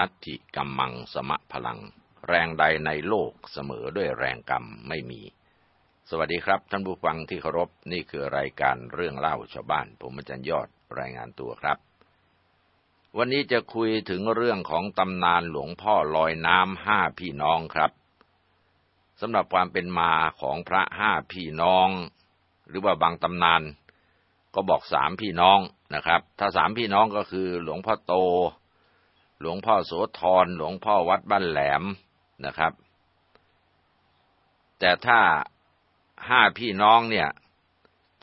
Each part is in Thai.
นัตถิกัมมังสมะพลัง แรงใดในโลกเสมอด้วยแรงกรรมไม่มี สวัสดีครับท่านผู้ฟังที่เคารพนี่คือรายการเรื่องเล่าชาวบ้าน ผมอาจารย์ยอดรายงานตัวครับ วันนี้จะคุยถึงเรื่องของตำนานหลวงพ่อลอยน้ำห้าพี่น้องครับสำหรับความเป็นมาของพระห้าพี่น้อง หรือว่าบางตำนานก็บอกสามพี่น้องนะครับ ถ้าสามพี่น้องก็คือหลวงพ่อโต หลวงพ่อโสธรหลวงพ่อวัดบ้านแหลมนะครับ แต่ถ้าห้าพี่น้องเนี่ย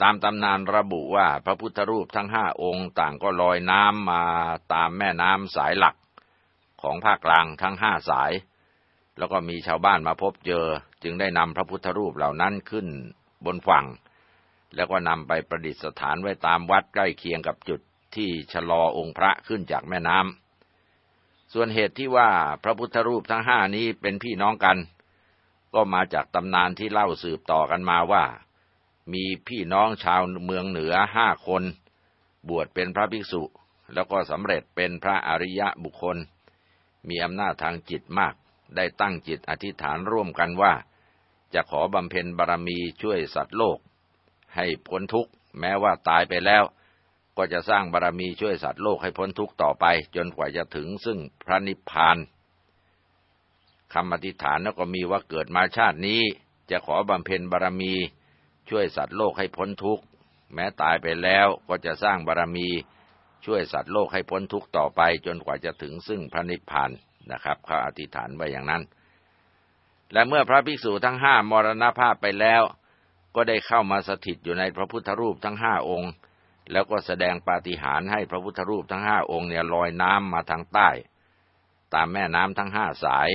ตามตำนานระบุว่าพระพุทธรูปทั้งห้าองค์ต่างก็ลอยน้ำมาตามแม่น้ำสายหลักของภาคกลางทั้งห้าสาย แล้วก็มีชาวบ้านมาพบเจอ จึงได้นำพระพุทธรูปเหล่านั้นขึ้นบนฝั่ง แล้วก็นำไปประดิษฐานไว้ตามวัดใกล้เคียงกับจุดที่ชะลอองค์พระขึ้นจากแม่น้ำ ส่วนเหตุที่ว่าพระพุทธรูปทั้งห้านี้เป็นพี่น้องกัน ก็มาจากตำนานที่เล่าสืบต่อกันมาว่า มีพี่น้องชาวเมืองเหนือห้าคน บวชเป็นพระภิกษุ แล้วก็สำเร็จเป็นพระอริยะบุคคล มีอำนาจทางจิตมาก ได้ตั้งจิตอธิษฐานร่วมกันว่า จะขอบำเพ็ญบารมีช่วยสัตว์โลก ให้พ้นทุกข์แม้ว่าตายไปแล้ว ก็จะสร้างบารรมีช่วยสัตว์โลกให้พ้นทุกข์ต่อไป จนกว่าจะถึงซึ่งพระนิพพานคำอธิษฐานก็มีว่าเกิดมาชาตินี้ จะขอบำเพ็ญบารรมี ช่วยสัตว์โลกให้พ้นทุกข์แม้ตายไปแล้วก็จะสร้างบารรมี ช่วยสัตว์โลกให้พ้นทุกข์ต่อไป จนกว่าจะถึงซึ่งพระนิพพานนะครับเขาอธิษฐานไว้อย่างนั้น และเมื่อพระภิกษุทั้งห้ามรณภาพไปแล้ว ก็ได้เข้ามาสถิตอยู่ในพระพุทธรูปทั้งห้าองค์ แล้วก็แสดงปาฏิหาริย์ให้พระพุทธรูปทั้งห้าองค์เนี่ยลอยน้ำมาทางใต้ ตามแม่น้ำทั้งห้าสาย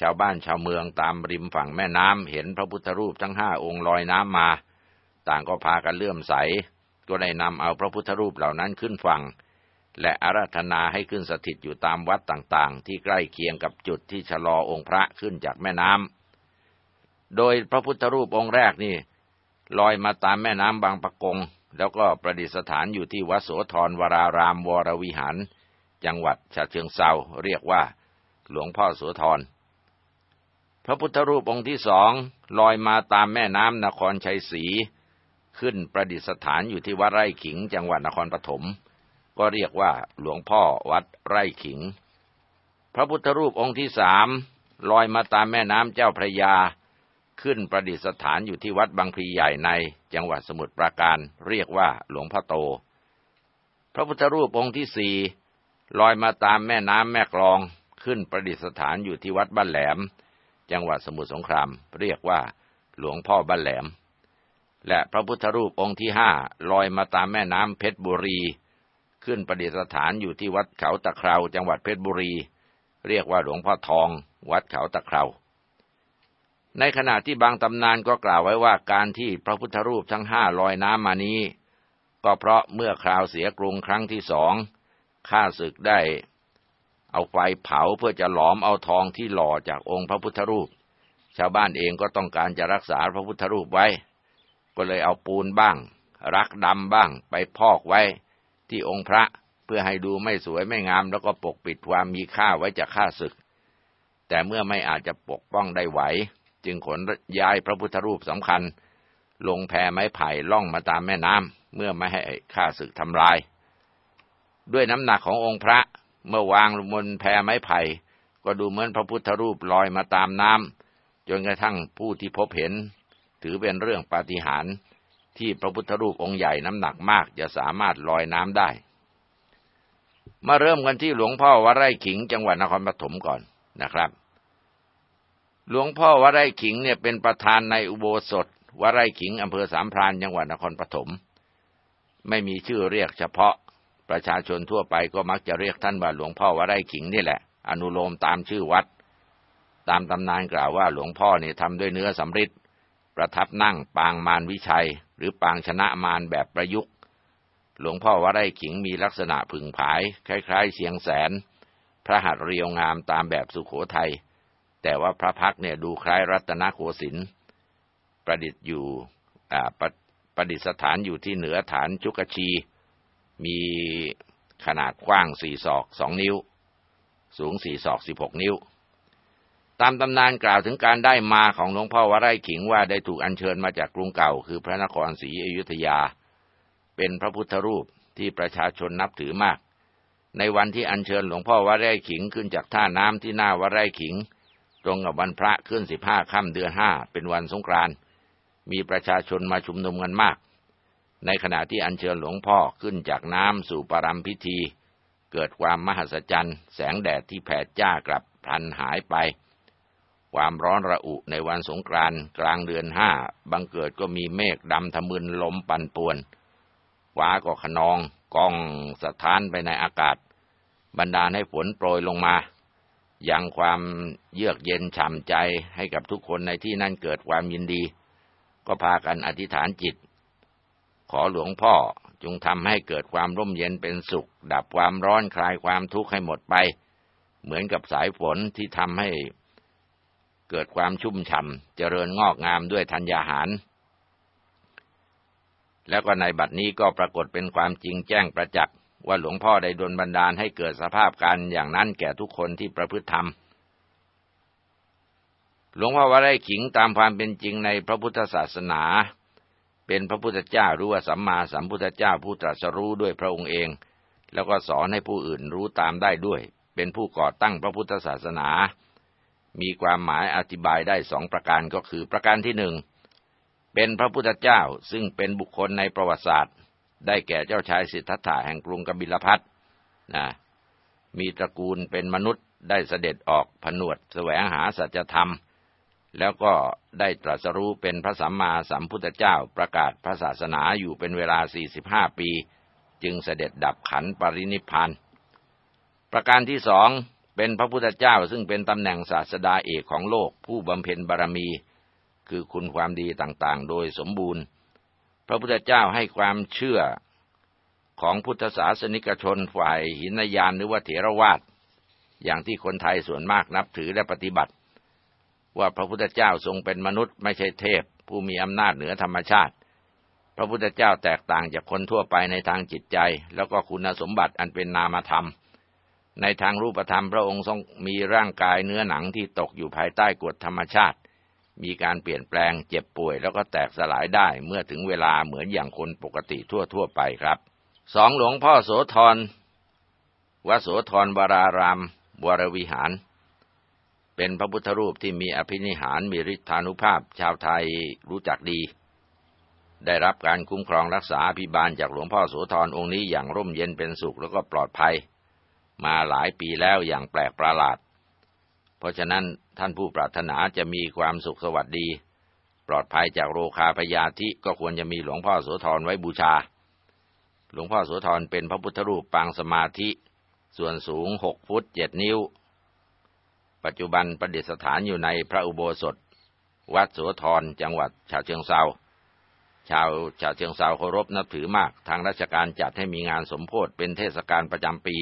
ชาวบ้านชาวเมืองตามริมฝั่งแม่น้ำเห็นพระพุทธรูปทั้งห้าองค์ลอยน้ำมา ต่างก็พากันเลื่อมใส ก็ได้นำเอาพระพุทธรูปเหล่านั้นขึ้นฝั่ง และอาราธนาให้ขึ้นสถิตอยู่ตามวัดต่างๆ ที่ใกล้เคียงกับจุดที่ชะลอองค์พระขึ้นจากแม่น้ำโดยพระพุทธรูปองค์แรกนี่ลอยมาตามแม่น้ำบางปะกง แล้วก็ประดิษฐานอยู่ที่วัดโสธรวรารามวรวิหาร จังหวัดฉะเชิงเซาเรียกว่า หลวงพ่อโสธร พระพุทธรูปองค์ที่สองลอยมาตามแม่น้ำนครชัยศรีขึ้นประดิษฐานอยู่ที่วัดไร่ขิง จังหวัดนครปฐมก็เรียกว่าหลวงพ่อวัดไร่ขิง พระพุทธรูปองค์ที่สามลอยมาตามแม่น้ำเจ้าพระยา ขึ้นประดิษฐานอยู่ที่วัดบางพลีใหญ่ใน จังหวัดสมุทรปราการเรียกว่าหลวงพ่อโต พระพุทธรูปองค์ที่สี่ลอยมาตามแม่น้ำแม่กลองขึ้นประดิษฐานอยู่ที่วัดบ้านแหลม จังหวัดสมุทรสงคราม เรียกว่าหลวงพ่อบ้านแหลม และพระพุทธรูปองค์ที่ห้าลอยมาตามแม่น้ำเพชรบุรี ขึ้นประดิษฐานอยู่ที่วัดเขาตะเคราจังหวัดเพชรบุรี เรียกว่าหลวงพ่อทอง วัดเขาตะเครา ในขณะที่บางตำนานก็กล่าวไว้ว่าการที่พระพุทธรูปทั้งห้าลอยน้ำมานี้ ก็เพราะเมื่อคราวเสียกรุงครั้งที่สองข้าศึกได้ เอาไฟเผาเพื่อจะหลอมเอาทองที่หล่อจากองค์พระพุทธรูป ชาวบ้านเองก็ต้องการจะรักษาพระพุทธรูปไว้ ก็เลยเอาปูนบ้าง รักดำบ้างไปพอกไว้ที่องค์พระเพื่อให้ดูไม่สวยไม่งาม แล้วก็ปกปิดความมีค่าไว้จากข้าศึก แต่เมื่อไม่อาจจะปกป้องได้ไหว จึงขนย้ายพระพุทธรูปสำคัญ ลงแพไม้ไผ่ล่องมาตามแม่น้ำเมื่อไม่ให้ข้าศึกทำลาย ด้วยน้ำหนักขององค์พระเมื่อวางบนแพไม้ไผ่ ก็ดูเหมือนพระพุทธรูปลอยมาตามน้ำจนกระทั่งผู้ที่พบเห็น ถือเป็นเรื่องปาฏิหาริย์ที่พระพุทธรูปองค์ใหญ่น้ำหนักมากจะสามารถลอยน้ำได้ มาเริ่มกันที่หลวงพ่อวัดไร่ขิงจังหวัดนครปฐมก่อนนะครับ หลวงพ่อวไร่ขิงเนี่ยเป็นประธานในอุโบสถวไร่ขิงอำเภอสามพรานจังหวัดนครปฐมไม่มีชื่อเรียกเฉพาะประชาชนทั่วไปก็มักจะเรียกท่านว่าหลวงพ่อวไร่ขิงนี่แหละ อนุโลมตามชื่อวัด ตามตำนานกล่าวว่าหลวงพ่อเนี่ยทำด้วยเนื้อสำริดประทับนั่งปางมารวิชัย หรือปางชนะมารแบบประยุกต์ หลวงพ่อวไร่ขิงมีลักษณะผึ่งผาย คล้าย ๆ เสียงแสน พระหัตถ์เรียวงามตามแบบสุขโขทัย แต่ว่าพระพักเนี่ยดูคล้ายรัตนโกสินทร์ประดิษฐ์อยู่ประประดิษฐานอยู่ที่เหนือฐานจุกชี มีขนาดกว้างสี่ศอกสองนิ้ว สูงสี่ศอกสิบหกนิ้ว ตามตำนานกล่าวถึงการได้มาของหลวงพ่อวไร่ขิงว่าได้ถูกอัญเชิญมาจากกรุงเก่า คือพระนครศรีอยุธยา เป็นพระพุทธรูปที่ประชาชนนับถือมาก ในวันที่อัญเชิญหลวงพ่อวไร่ขิงขึ้นจากท่าน้ำที่หน้าวไร่ขิง ตรงกับวันพระขึ้นสิบห้าค่ำเดือนห้าเป็นวันสงกรานต์มีประชาชนมาชุมนุมกันมาก ในขณะที่อัญเชิญหลวงพ่อขึ้นจากน้ำสู่ปรำพิธี เกิดความมหัศจรรย์ แสงแดดที่แผดจ้ากลับพันหายไป ความร้อนระอุในวันสงกรานต์กลางเดือนห้าบังเกิดก็มีเมฆดำทะมึนลมปั่นป่วนฟ้าก็ขนองกองสถานไปในอากาศ บรรดาให้ฝนโปรยลงมา ยังความเยือกเย็นฉ่ำใจให้กับทุกคนในที่นั่นเกิดความยินดี ก็พากันอธิษฐานจิต ขอหลวงพ่อจงทำให้เกิดความร่มเย็นเป็นสุข ดับความร้อนคลายความทุกข์ให้หมดไป เหมือนกับสายฝนที่ทำให้เกิดความชุ่มฉ่ำเจริญงอกงามด้วยธัญญาหาร แล้วก็ในบัดนี้ก็ปรากฏเป็นความจริงแจ้งประจักษ์ ว่าหลวงพ่อได้ดลบันดาลให้เกิดสภาพการอย่างนั้นแก่ทุกคนที่ประพฤติธรรม หลวงพ่อว่าได้ขิงตามความเป็นจริงในพระพุทธศาสนา เป็นพระพุทธเจ้ารู้ว่าสัมมาสัมพุทธเจ้าผู้ตรัสรู้ด้วยพระองค์เอง แล้วก็สอนให้ผู้อื่นรู้ตามได้ด้วย เป็นผู้ก่อตั้งพระพุทธศาสนา มีความหมายอธิบายได้สองประการก็คือประการที่หนึ่งเป็นพระพุทธเจ้าซึ่งเป็นบุคคลในประวัติศาสตร์ ได้แก่เจ้าชายสิทธัตถะแห่งกรุงกบิลพัทนะมีตระกูลเป็นมนุษย์ได้เสด็จออกผนวดแสวงหาสัจธรรม แล้วก็ได้ตรัสรู้เป็นพระสัมมาสัมพุทธเจ้าประกาศพระศาสนาอยู่เป็นเวลา 45 ปี จึงเสด็จดับขันปรินิพานประการที่สองเป็นพระพุทธเจ้าซึ่งเป็นตำแหน่งศาสดาเอกของโลกผู้บำเพ็ญบารมี คือคุณความดีต่างๆ โดยสมบูรณ์ ระพุทธเจ้าให้ความเชื่อของพุทธศาสนิกชนฝ่ายหินยานหรือว่าเถรวาทอย่างที่คนไทยส่วนมากนับถือและปฏิบัติ ว่าพระพุทธเจ้าทรงเป็นมนุษย์ไม่ใช่เทพ ผู้มีอำนาจเหนือธรรมชาติ พระพุทธเจ้าแตกต่างจากคนทั่วไปในทางจิตใจ แล้วก็คุณสมบัติอันเป็นนามธรรม ในทางรูปธรรมพระองค์ทรงมีร่างกายเนื้อหนังที่ตกอยู่ภายใต้กฎธรรมชาติ มีการเปลี่ยนแปลงเจ็บป่วยแล้วก็แตกสลายได้เมื่อถึงเวลาเหมือนอย่างคนปกติทั่วๆไปครับสองหลวงพ่อโสธรวโสธรวรารามวรวิหาร เป็นพระพุทธรูปที่มีอภินิหารมีฤทธานุภาพชาวไทยรู้จักดี ได้รับการคุ้มครองรักษาพิบาลจากหลวงพ่อโสธรองค์นี้อย่างร่มเย็นเป็นสุขแล้วก็ปลอดภัย มาหลายปีแล้วอย่างแปลกประหลาด เพราะฉะนั้นท่านผู้ปรารถนาจะมีความสุขสวัสดี ปลอดภัยจากโรคาพยาธิก็ควรจะมีหลวงพ่อโสธรไว้บูชา หลวงพ่อโสธรเป็นพระพุทธรูปปางสมาธิ ส่วนสูงหกฟุตเจ็ดนิ้ว ปัจจุบันประดิษฐานอยู่ในพระอุโบสถ วัดโสธรจังหวัดฉะเชิงเซาชาวฉะเชิงเซาเคารพนับถือมาก ทางราชการจัดให้มีงานสมโพธิเป็นเทศกาลประจำปี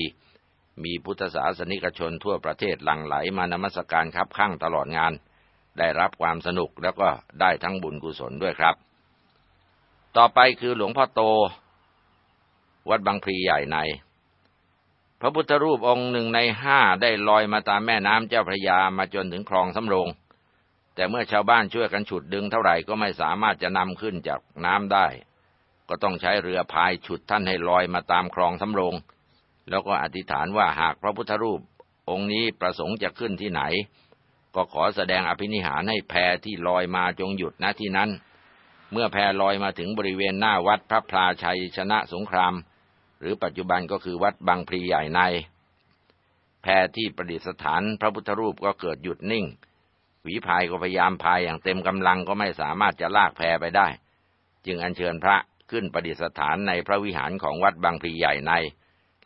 มีพุทธศาสนิกชนทั่วประเทศหลั่งไหลมานมัสการครับข้างตลอดงาน ได้รับความสนุกแล้วก็ได้ทั้งบุญกุศลด้วยครับ ต่อไปคือหลวงพ่อโต วัดบางพลีใหญ่ใน พระพุทธรูปองค์หนึ่งในห้าได้ลอยมาตามแม่น้ำเจ้าพระยามาจนถึงคลองสำโรง แต่เมื่อชาวบ้านช่วยกันฉุดดึงเท่าไหร่ก็ไม่สามารถจะนำขึ้นจากน้ำได้ ก็ต้องใช้เรือพายฉุดท่านให้ลอยมาตามคลองสำโรง แล้วก็อธิษฐานว่าหากพระพุทธรูปองค์นี้ประสงค์จะขึ้นที่ไหน ก็ขอแสดงอภินิหารให้แพที่ลอยมาจงหยุดณที่นั้น เมื่อแพลอยมาถึงบริเวณหน้าวัดพระพลาชัยชนะสงคราม หรือปัจจุบันก็คือวัดบางพลีใหญ่ใน แพที่ประดิษฐานพระพุทธรูปก็เกิดหยุดนิ่งฝีพายก็พยายามพายอย่างเต็มกำลังก็ไม่สามารถจะลากแพไปได้ จึงอัญเชิญพระขึ้นประดิษฐานในพระวิหารของวัดบางพลีใหญ่ใน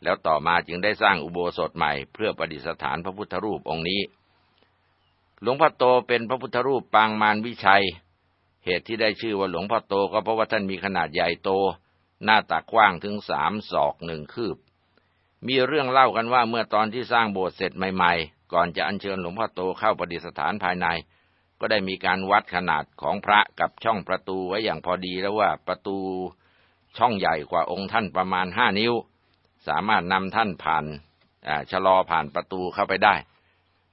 แล้วต่อมาจึงได้สร้างอุโบสถใหม่ เพื่อประดิษฐานพระพุทธรูปองค์นี้ หลวงพ่อโตเป็นพระพุทธรูปปางมารวิชัย เหตุที่ได้ชื่อว่าหลวงพ่อโตก็เพราะว่าท่านมีขนาดใหญ่โต หน้าตักกว้างถึงสามศอกหนึ่งคืบ มีเรื่องเล่ากันว่าเมื่อตอนที่สร้างโบสถ์เสร็จใหม่ ๆ ก่อนจะอัญเชิญหลวงพ่อโตเข้าประดิษฐานภายใน ก็ได้มีการวัดขนาดของพระกับช่องประตูไว้อย่างพอดีแล้วว่าประตูช่องใหญ่กว่าองค์ท่านประมาณห้านิ้ว สามารถนำท่านผ่านชะลอผ่านประตูเข้าไปได้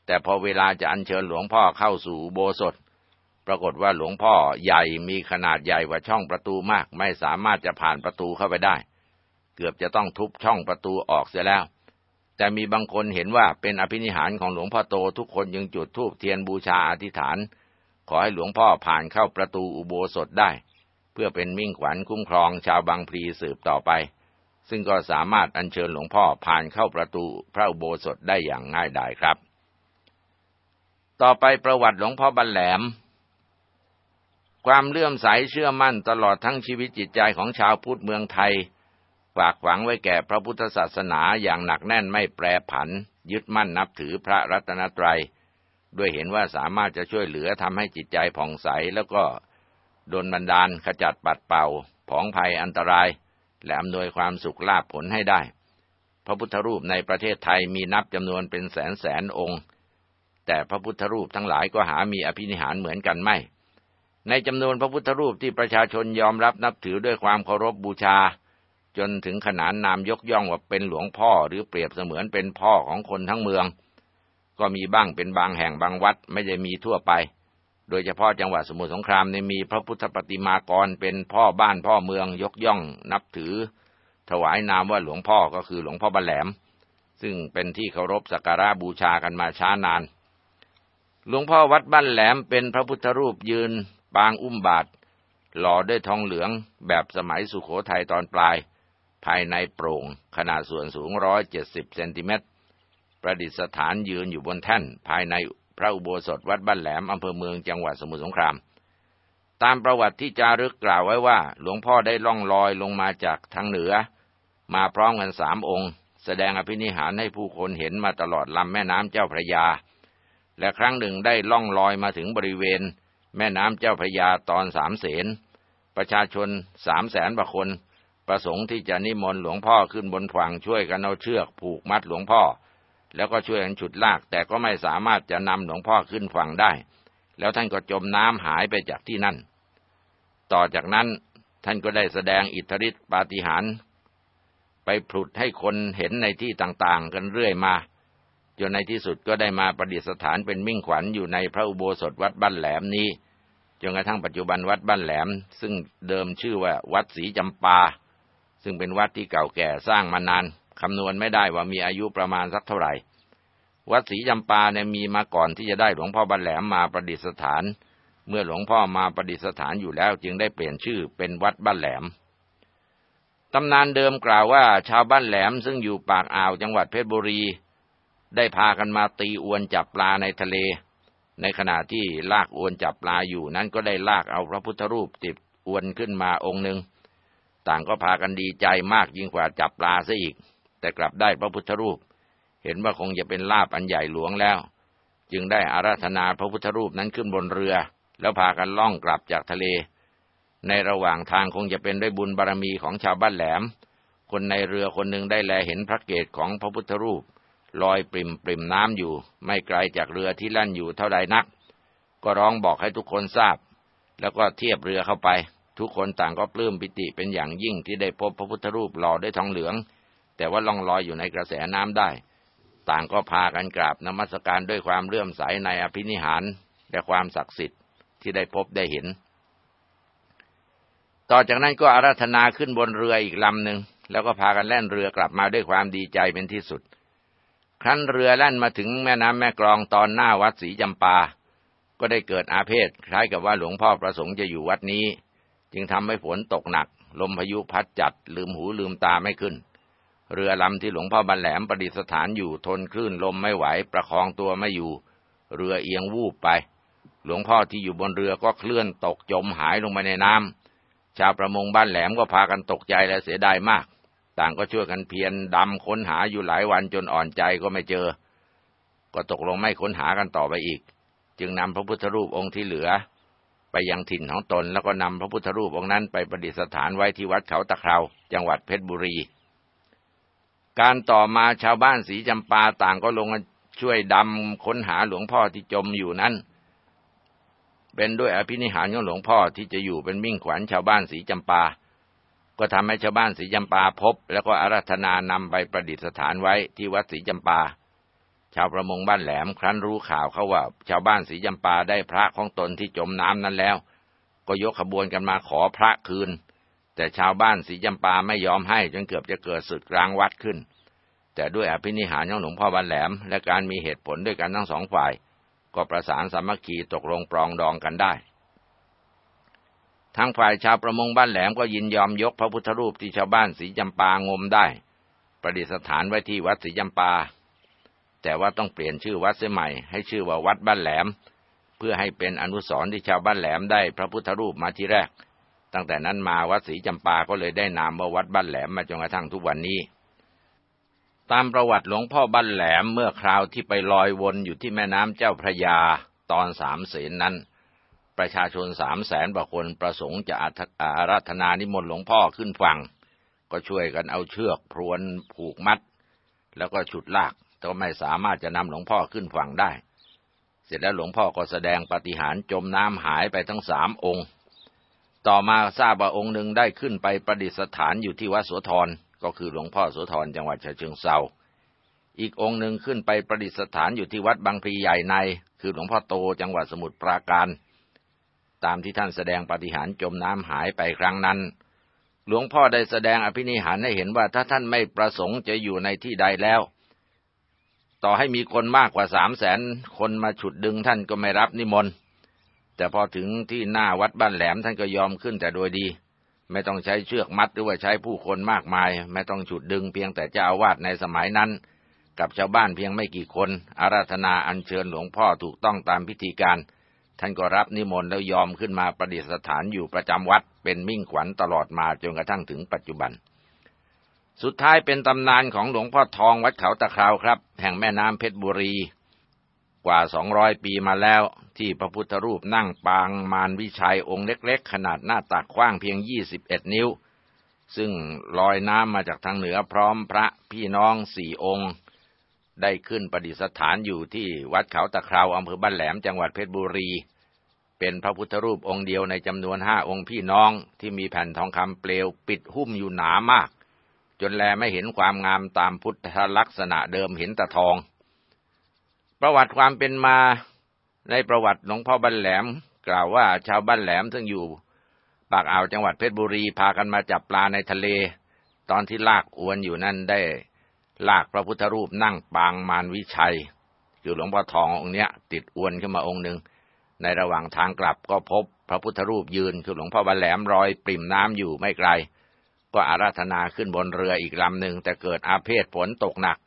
แต่พอเวลาจะอัญเชิญหลวงพ่อเข้าสู่โบสถ ปรากฏว่าหลวงพ่อใหญ่มีขนาดใหญ่กว่าช่องประตูมาก ไม่สามารถจะผ่านประตูเข้าไปได้ เกือบจะต้องทุบช่องประตูออกเสียแล้ว แต่มีบางคนเห็นว่าเป็นอภินิหารของหลวงพ่อโตทุกคนยังจุดธูปเทียนบูชาอธิษฐาน ขอให้หลวงพ่อผ่านเข้าประตูอุโบสถได้ เพื่อเป็นมิ่งขวัญคุ้มครองชาวบางพลีสืบต่อไป ซึ่งก็สามารถอัญเชิญหลวงพ่อผ่านเข้าประตูพระอุโบสถได้อย่างง่ายดายครับ ต่อไปประวัติหลวงพ่อบรรแหลม ความเลื่อมใสเชื่อมั่นตลอดทั้งชีวิตจิตใจของชาวพุทธเมืองไทย ฝากหวังไว้แก่พระพุทธศาสนาอย่างหนักแน่นไม่แปรผัน ยึดมั่นนับถือพระรัตนตรัย ด้วยเห็นว่าสามารถจะช่วยเหลือทำให้จิตใจผ่องใสแล้วก็ดนบันดาลขจัดปัดเป่าผองภัยอันตราย และอำนวยความสุขลาภผลให้ได้ พระพุทธรูปในประเทศไทยมีนับจำนวนเป็นแสนแสนองค์ แต่พระพุทธรูปทั้งหลายก็หามีอภินิหารเหมือนกันไม่ ในจำนวนพระพุทธรูปที่ประชาชนยอมรับนับถือด้วยความเคารพบบูชา จนถึงขนานนามยกย่องว่าเป็นหลวงพ่อหรือเปรียบเสมือนเป็นพ่อของคนทั้งเมือง ก็มีบ้างเป็นบางแห่งบางวัดไม่ได้มีทั่วไป โดยเฉพาะจังหวัดสมุทรสงครามในมีพระพุทธปฏิมากรเป็นพ่อบ้านพ่อเมืองยกย่องนับถือ ถวายนามว่าหลวงพ่อก็คือหลวงพ่อบัลแหลม ซึ่งเป็นที่เคารพสักการะบูชากันมาช้านาน หลวงพ่อวัดบ้านแหลมเป็นพระพุทธรูปยืนปางอุ้มบาท หล่อด้วยทองเหลืองแบบสมัยสุขโขทัยตอนปลาย ภายในโปร่ง ขนาดส่วนสูงร้อยเจ็ดสิบเซนติเมตรประดิษฐานยืนอยู่บนแท่นภายใน พระอุโบสถวัดบ้านแหลมอำเภอเมืองจังหวัดสมุทรสงคราม ตามประวัติที่จารึกกล่าวไว้ว่า หลวงพ่อได้ล่องลอยลงมาจากทางเหนือ มาพร้อมกันสามองค์ แสดงอภินิหารให้ผู้คนเห็นมาตลอดลำแม่น้ำเจ้าพระยา และครั้งหนึ่งได้ล่องลอยมาถึงบริเวณ แม่น้ำเจ้าพระยาตอนสามเสนประชาชนสามแสนกว่าคน ประสงค์ที่จะนิมนต์หลวงพ่อขึ้นบนฝั่งช่วยกันเอาเชือกผูกมัดหลวงพ่อ แล้วก็ช่วยกันฉุดลาก แต่ก็ไม่สามารถจะนำหลวงพ่อขึ้นฝั่งได้ แล้วท่านก็จมน้ำหายไปจากที่นั่น ต่อจากนั้นท่านก็ได้แสดงอิทธิฤทธิปาฏิหาริย์ไปผลุดให้คนเห็นในที่ต่างๆ กันเรื่อยมา จนในที่สุดก็ได้มาประดิษฐานเป็นมิ่งขวัญอยู่ในพระอุโบสถวัดบ้านแหลมนี้จนกระทั่งปัจจุบันวัดบ้านแหลม ซึ่งเดิมชื่อว่าวัดศรีจำปา ซึ่งเป็นวัดที่เก่าแก่สร้างมานาน คำนวณไม่ได้ว่ามีอายุประมาณสักเท่าไหร่ วัดศรีจำปาเนี่ยมีมาก่อนที่จะได้หลวงพ่อบันแหลมมาประดิษฐาน เมื่อหลวงพ่อมาประดิษฐานอยู่แล้วจึงได้เปลี่ยนชื่อเป็นวัดบ้านแหลมตำนานเดิมกล่าวว่าชาวบ้านแหลมซึ่งอยู่ปากอ่าวจังหวัดเพชรบุรี ได้พากันมาตีอวนจับปลาในทะเล ในขณะที่ลากอวนจับปลาอยู่นั้นก็ได้ลากเอาพระพุทธรูปติดอวนขึ้นมาองค์หนึ่งต่างก็พากันดีใจมากยิ่งกว่าจับปลาซะอีก แต่กลับได้พระพุทธรูป เห็นว่าคงจะเป็นลาบอันใหญ่หลวงแล้ว จึงได้อาราธนาพระพุทธรูปนั้นขึ้นบนเรือ แล้วพากันล่องกลับจากทะเล ในระหว่างทางคงจะเป็นด้วยบุญบารรมีของชาวบ้านแหลม คนในเรือคนหนึ่งได้แลเห็นพระเกศของพระพุทธรูป ลอยปริมปริมน้ำอยู่ ไม่ไกลจากเรือที่ลั่นอยู่เท่าใดนัก ก็ร้องบอกให้ทุกคนทราบ แล้วก็เทียบเรือเข้าไป ทุกคนต่างก็ปลื้มปิติเป็นอย่างยิ่งที่ได้พบพระพุทธรูปหล่อด้วยทองเหลือง แต่ว่าล่องลอยอยู่ในกระแสน้ำได้ ต่างก็พากันกราบนมัสการด้วยความเลื่อมใสในอภินิหารและความศักดิ์สิทธิ์ที่ได้พบได้เห็น ต่อจากนั้นก็อาราธนาขึ้นบนเรืออีกลำหนึ่งแล้วก็พากันแล่นเรือกลับมาด้วยความดีใจเป็นที่สุด ครั้นเรือแล่นมาถึงแม่น้ำแม่กลองตอนหน้าวัดศรีจำปา ก็ได้เกิดอาเพศคล้ายกับว่าหลวงพ่อประสงค์จะอยู่วัดนี้ จึงทำให้ฝนตกหนัก ลมพายุพัดจัดลืมหูลืมตาไม่ขึ้น เรือลำที่หลวงพ่อบันแหลมประดิษฐานอยู่ทนคลื่นลมไม่ไหวประคองตัวไม่อยู่ เรือเอียงวูบไป หลวงพ่อที่อยู่บนเรือก็เคลื่อนตกจมหายลงไปในน้ำชาวประมงบ้านแหลมก็พากันตกใจและเสียดายมาก ต่างก็ช่วยกันเพียรดำค้นหาอยู่หลายวันจนอ่อนใจก็ไม่เจอ ก็ตกลงไม่ค้นหากันต่อไปอีก จึงนำพระพุทธรูปองค์ที่เหลือ ไปยังถิ่นของตนแล้วก็นำพระพุทธรูปองค์นั้นไปประดิษฐานไว้ที่วัดเขาตะเคราจังหวัดเพชรบุรี การต่อมาชาวบ้านสีจำปาต่างก็ลงช่วยดำค้นหาหลวงพ่อที่จมอยู่นั้น เป็นด้วยอภินิหารของหลวงพ่อที่จะอยู่เป็นมิ่งขวัญชาวบ้านสีจำปา ก็ทำให้ชาวบ้านศรีจำปาพบ แล้วก็อาราธนานำไปประดิษฐานไว้ที่วัดศรีจำปา ชาวประมงบ้านแหลมครั้นรู้ข่าวเขาว่า ชาวบ้านศรีจำปาได้พระของตนที่จมน้ำนั้นแล้ว ก็ยกขบวนกันมาขอพระคืน แต่ชาวบ้านศรีจำปาไม่ยอมให้จนเกือบจะเกิดศึกกลางวัดขึ้น แต่ด้วยอภินิหารของหลวงพ่อบ้านแหลม และการมีเหตุผลด้วยกันทั้งสองฝ่าย ก็ประสานสามัคคีตกลงปรองดองกันได้ทางฝ่ายชาวประมงบ้านแหลมก็ยินยอมยกพระพุทธรูปที่ชาวบ้านสีจำปางมได้ ประดิษฐานไว้ที่วัดสีจำปา แต่ว่าต้องเปลี่ยนชื่อวัดเสียใหม่ให้ชื่อว่าวัดบ้านแหลม เพื่อให้เป็นอนุสรณ์ที่ชาวบ้านแหลมได้พระพุทธรูปมาที่แรก ตั้งแต่นั้นมาวัดศรีจำปาก็เลยได้นามว่าวัดบ้านแหลมมาจนกระทั่งทุกวันนี้ ตามประวัติหลวงพ่อบ้านแหลมเมื่อคราวที่ไปลอยวนอยู่ที่แม่น้ำเจ้าพระยาตอนสามเสนนั้น ประชาชนสามแสนกว่าคนประสงค์จะอาราธนานิมนต์หลวงพ่อขึ้นฝั่ง ก็ช่วยกันเอาเชือกพรวนผูกมัด แล้วก็ฉุดลากแต่ไม่สามารถจะนำหลวงพ่อขึ้นฝั่งได้ เสร็จแล้วหลวงพ่อก็แสดงปฏิหารจมน้ำหายไปทั้งสามองค์ ต่อมาทราบว่าองค์หนึ่งได้ขึ้นไปประดิษฐานอยู่ที่วัดโสธรก็คือหลวงพ่อโสธรจังหวัดฉะเชิงเซาอีกองค์หนึ่งขึ้นไปประดิษฐานอยู่ที่วัดบางพลีใหญ่ใน คือหลวงพ่อโตจังหวัดสมุทรปราการ ตามที่ท่านแสดงปฏิหารจมน้ำหายไปครั้งนั้น หลวงพ่อได้แสดงอภินิหารให้เห็นว่าถ้าท่านไม่ประสงค์จะอยู่ในที่ใดแล้ว ต่อให้มีคนมากกว่าสามแสนคนมาฉุดดึงท่านก็ไม่รับนิมนต์ แต่พอถึงที่หน้าวัดบ้านแหลมท่านก็ยอมขึ้นแต่โดยดี ไม่ต้องใช้เชือกมัดหรือว่าใช้ผู้คนมากมาย ไม่ต้องฉุดดึงเพียงแต่เจ้าอาวาสในสมัยนั้น กับชาวบ้านเพียงไม่กี่คน อาราธนาอัญเชิญหลวงพ่อถูกต้องตามพิธีการ ท่านก็รับนิมนต์แล้วยอมขึ้นมาประดิษฐานอยู่ประจำวัด เป็นมิ่งขวัญตลอดมาจนกระทั่งถึงปัจจุบัน สุดท้ายเป็นตำนานของหลวงพ่อทองวัดเขาตะคราวครับ แห่งแม่น้ำเพชรบุรี กว่าสองร้อยปีมาแล้ว ที่พระพุทธรูปนั่งปางมารวิชัยองค์เล็กๆ ขนาดหน้าตักกว้างเพียงยี่สิบเอ็ดนิ้ว ซึ่งลอยน้ำมาจากทางเหนือพร้อมพระพี่น้องสี่องค์ ได้ขึ้นประดิษฐานอยู่ที่วัดเขาตะคราวอำเภอบ้านแหลมจังหวัดเพชรบุรี เป็นพระพุทธรูปองค์เดียวในจำนวนห้าองค์พี่น้องที่มีแผ่นทองคำเปลวปิดหุ้มอยู่หนามาก จนแลไม่เห็นความงามตามพุทธลักษณะเดิมเห็นแต่ทอง ประวัติความเป็นมาในประวัติหลวงพ่อบ้านแหลม กล่าวว่าชาวบ้านแหลมซึ่งอยู่ ปากอ่าวจังหวัดเพชรบุรีพากันมาจับปลาในทะเล ตอนที่ลากอวนอยู่นั่นได้ ลากพระพุทธรูปนั่งปางมารวิชัย คือหลวงพ่อทององค์เนี้ย ติดอวนขึ้นมาองค์หนึ่งในระหว่างทางกลับก็พบพระพุทธรูปยืนคือหลวงพ่อบาแหลมรอยปริ่มน้ำอยู่ไม่ไกล ก็อาราธนาขึ้นบนเรืออีกลำหนึ่งแต่เกิดอาเพศฝนตกหนัก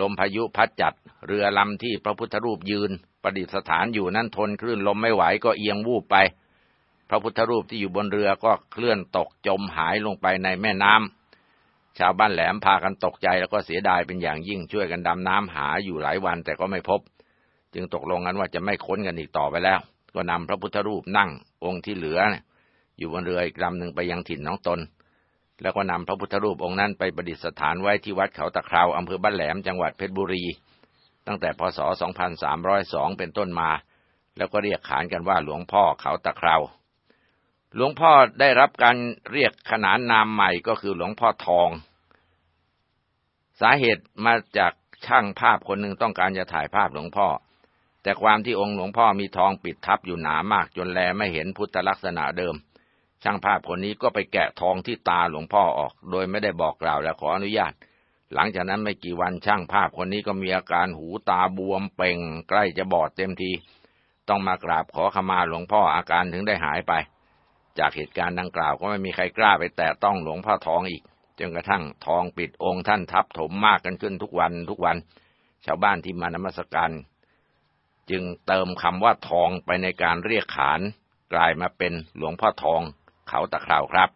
ลมพายุพัดจัด เรือลำที่พระพุทธรูปยืน ประดิษฐานอยู่นั้นทนคลื่นลมไม่ไหวก็เอียงวูบไป พระพุทธรูปที่อยู่บนเรือก็เคลื่อนตกจมหายลงไปในแม่น้ำชาวบ้านแหลมพากันตกใจแล้วก็เสียดายเป็นอย่างยิ่งช่วยกันดำน้ำหาอยู่หลายวันแต่ก็ไม่พบ จึงตกลงกันว่าจะไม่ค้นกันอีกต่อไปแล้ว ก็นำพระพุทธรูปนั่งองค์ที่เหลือ อยู่บนเรืออีกลำหนึ่งไปยังถิ่นน้องตน แล้วก็นำพระพุทธรูปองค์นั้นไปประดิษฐานไว้ที่วัดเขาตะคราวอำเภอบ้านแหลมจังหวัดเพชรบุรี ตั้งแต่พศ 2302 เป็นต้นมา แล้วก็เรียกขานกันว่าหลวงพ่อเขาตะคราวหลวงพ่อได้รับการเรียกขนานนามใหม่ก็คือหลวงพ่อทอง สาเหตุมาจากช่างภาพคนหนึ่งต้องการจะถ่ายภาพหลวงพ่อ แต่ความที่องค์หลวงพ่อมีทองปิดทับอยู่หนามากจนแลไม่เห็นพุทธลักษณะเดิม ช่างภาพคนนี้ก็ไปแกะทองที่ตาหลวงพ่อออก โดยไม่ได้บอกกล่าวและขออนุญาต หลังจากนั้นไม่กี่วันช่างภาพคนนี้ก็มีอาการหูตาบวมเป่ง ใกล้จะบอดเต็มที ต้องมากราบขอขมาหลวงพ่ออาการถึงได้หายไป จากเหตุการณ์ดังกล่าวก็ไม่มีใครกล้าไปแตะต้องหลวงพ่อทองอีกจนกระทั่งทองปิดองค์ท่านทับถมมากกันขึ้นทุกวันทุกวัน ชาวบ้านที่มานมัสการจึงเติมคำว่าทองไปในการเรียกขาน กลายมาเป็นหลวงพ่อทอง เขาตะคราวครับ